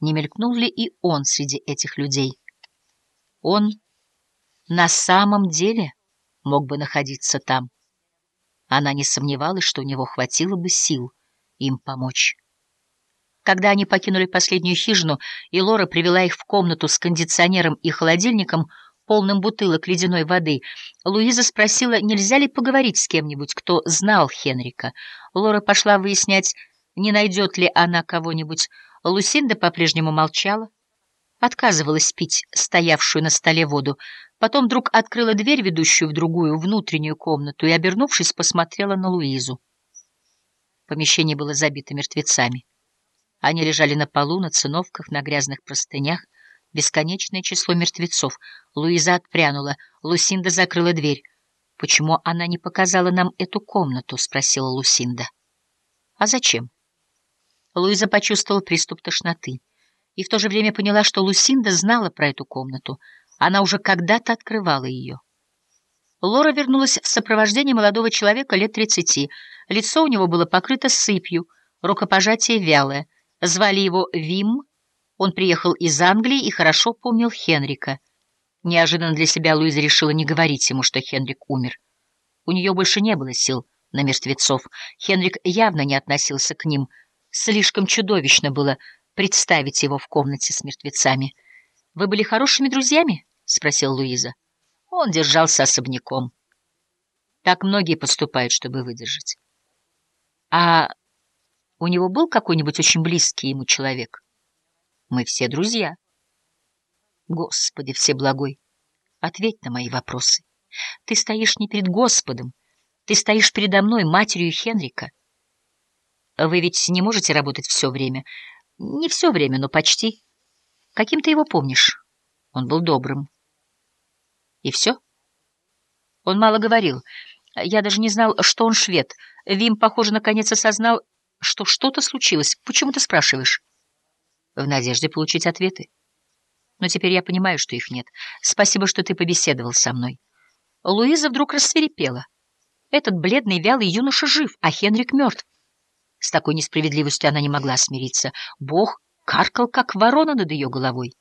не мелькнул ли и он среди этих людей. Он на самом деле мог бы находиться там. Она не сомневалась, что у него хватило бы сил им помочь. Когда они покинули последнюю хижину, и Лора привела их в комнату с кондиционером и холодильником, полным бутылок ледяной воды, Луиза спросила, нельзя ли поговорить с кем-нибудь, кто знал Хенрика. Лора пошла выяснять, не найдет ли она кого-нибудь. Лусинда по-прежнему молчала, отказывалась пить стоявшую на столе воду, потом вдруг открыла дверь, ведущую в другую, внутреннюю комнату, и, обернувшись, посмотрела на Луизу. Помещение было забито мертвецами. Они лежали на полу, на циновках, на грязных простынях. Бесконечное число мертвецов. Луиза отпрянула. Лусинда закрыла дверь. «Почему она не показала нам эту комнату?» — спросила Лусинда. «А зачем?» Луиза почувствовала приступ тошноты и в то же время поняла, что Лусинда знала про эту комнату. Она уже когда-то открывала ее. Лора вернулась в сопровождении молодого человека лет тридцати. Лицо у него было покрыто сыпью, рукопожатие вялое. Звали его Вим, он приехал из Англии и хорошо помнил Хенрика. Неожиданно для себя Луиза решила не говорить ему, что Хенрик умер. У нее больше не было сил на мертвецов. Хенрик явно не относился к ним. Слишком чудовищно было представить его в комнате с мертвецами. «Вы были хорошими друзьями?» — спросила Луиза. Он держался особняком. Так многие поступают, чтобы выдержать. А у него был какой-нибудь очень близкий ему человек? Мы все друзья. Господи Всеблагой, ответь на мои вопросы. Ты стоишь не перед Господом, ты стоишь передо мной, матерью Хенрика. Вы ведь не можете работать все время. Не все время, но почти. Каким ты его помнишь? Он был добрым. И все? Он мало говорил. Я даже не знал, что он швед. Вим, похоже, наконец осознал, что что-то случилось. Почему ты спрашиваешь? В надежде получить ответы. Но теперь я понимаю, что их нет. Спасибо, что ты побеседовал со мной. Луиза вдруг рассверепела. Этот бледный, вялый юноша жив, а Хенрик мертв. С такой несправедливостью она не могла смириться. Бог каркал, как ворона над ее головой.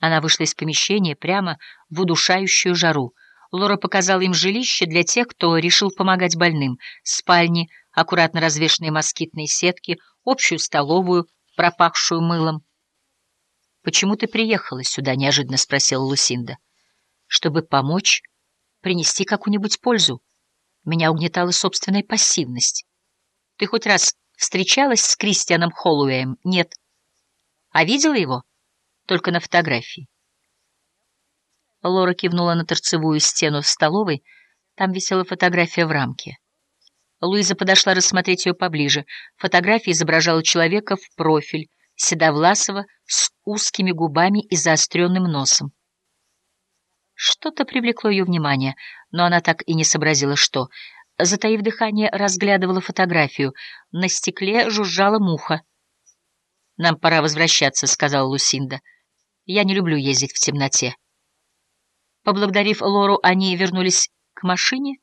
Она вышла из помещения прямо в удушающую жару. Лора показала им жилище для тех, кто решил помогать больным, спальни, аккуратно развешанные москитные сетки, общую столовую, пропахшую мылом. «Почему ты приехала сюда?» — неожиданно спросила Лусинда. «Чтобы помочь, принести какую-нибудь пользу. Меня угнетала собственная пассивность. Ты хоть раз встречалась с Кристианом Холлуэем? Нет. А видела его? Только на фотографии. Лора кивнула на торцевую стену в столовой. Там висела фотография в рамке. Луиза подошла рассмотреть ее поближе. Фотография изображала человека в профиль, седовласого, с узкими губами и заостренным носом. Что-то привлекло ее внимание, но она так и не сообразила, что. Затаив дыхание, разглядывала фотографию. На стекле жужжала муха. «Нам пора возвращаться», — сказала Лусинда. «Я не люблю ездить в темноте». Поблагодарив Лору, они вернулись к машине.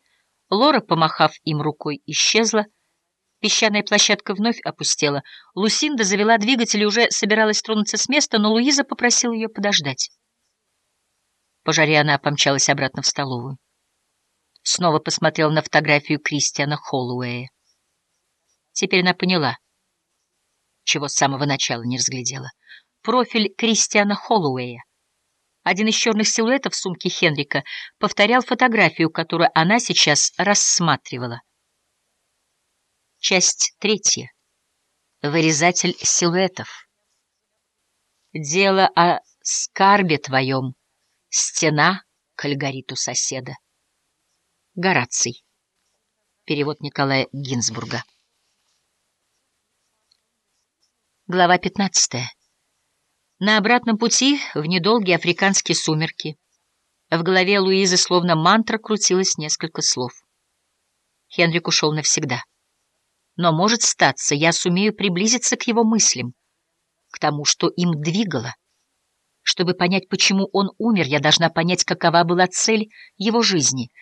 Лора, помахав им рукой, исчезла. Песчаная площадка вновь опустела. Лусинда завела двигатель и уже собиралась тронуться с места, но Луиза попросила ее подождать. По жаре она помчалась обратно в столовую. Снова посмотрела на фотографию Кристиана Холлоуэя. Теперь она поняла, чего с самого начала не разглядела. Профиль Кристиана Холлоуэя. Один из черных силуэтов в сумке Хенрика повторял фотографию, которую она сейчас рассматривала. Часть третья. Вырезатель силуэтов. Дело о скарбе твоем. Стена к соседа. Гораций. Перевод Николая Гинзбурга. Глава 15. На обратном пути, в недолгие африканские сумерки, в голове Луизы словно мантра крутилось несколько слов. Хенрик ушел навсегда. Но, может статься, я сумею приблизиться к его мыслям, к тому, что им двигало. Чтобы понять, почему он умер, я должна понять, какова была цель его жизни —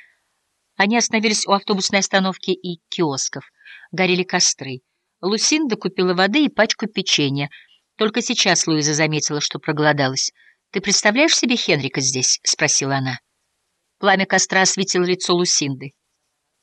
они остановились у автобусной остановки и киосков. Горели костры. Лусинда купила воды и пачку печенья. Только сейчас Луиза заметила, что проголодалась. «Ты представляешь себе Хенрика здесь?» — спросила она. Пламя костра осветило лицо Лусинды.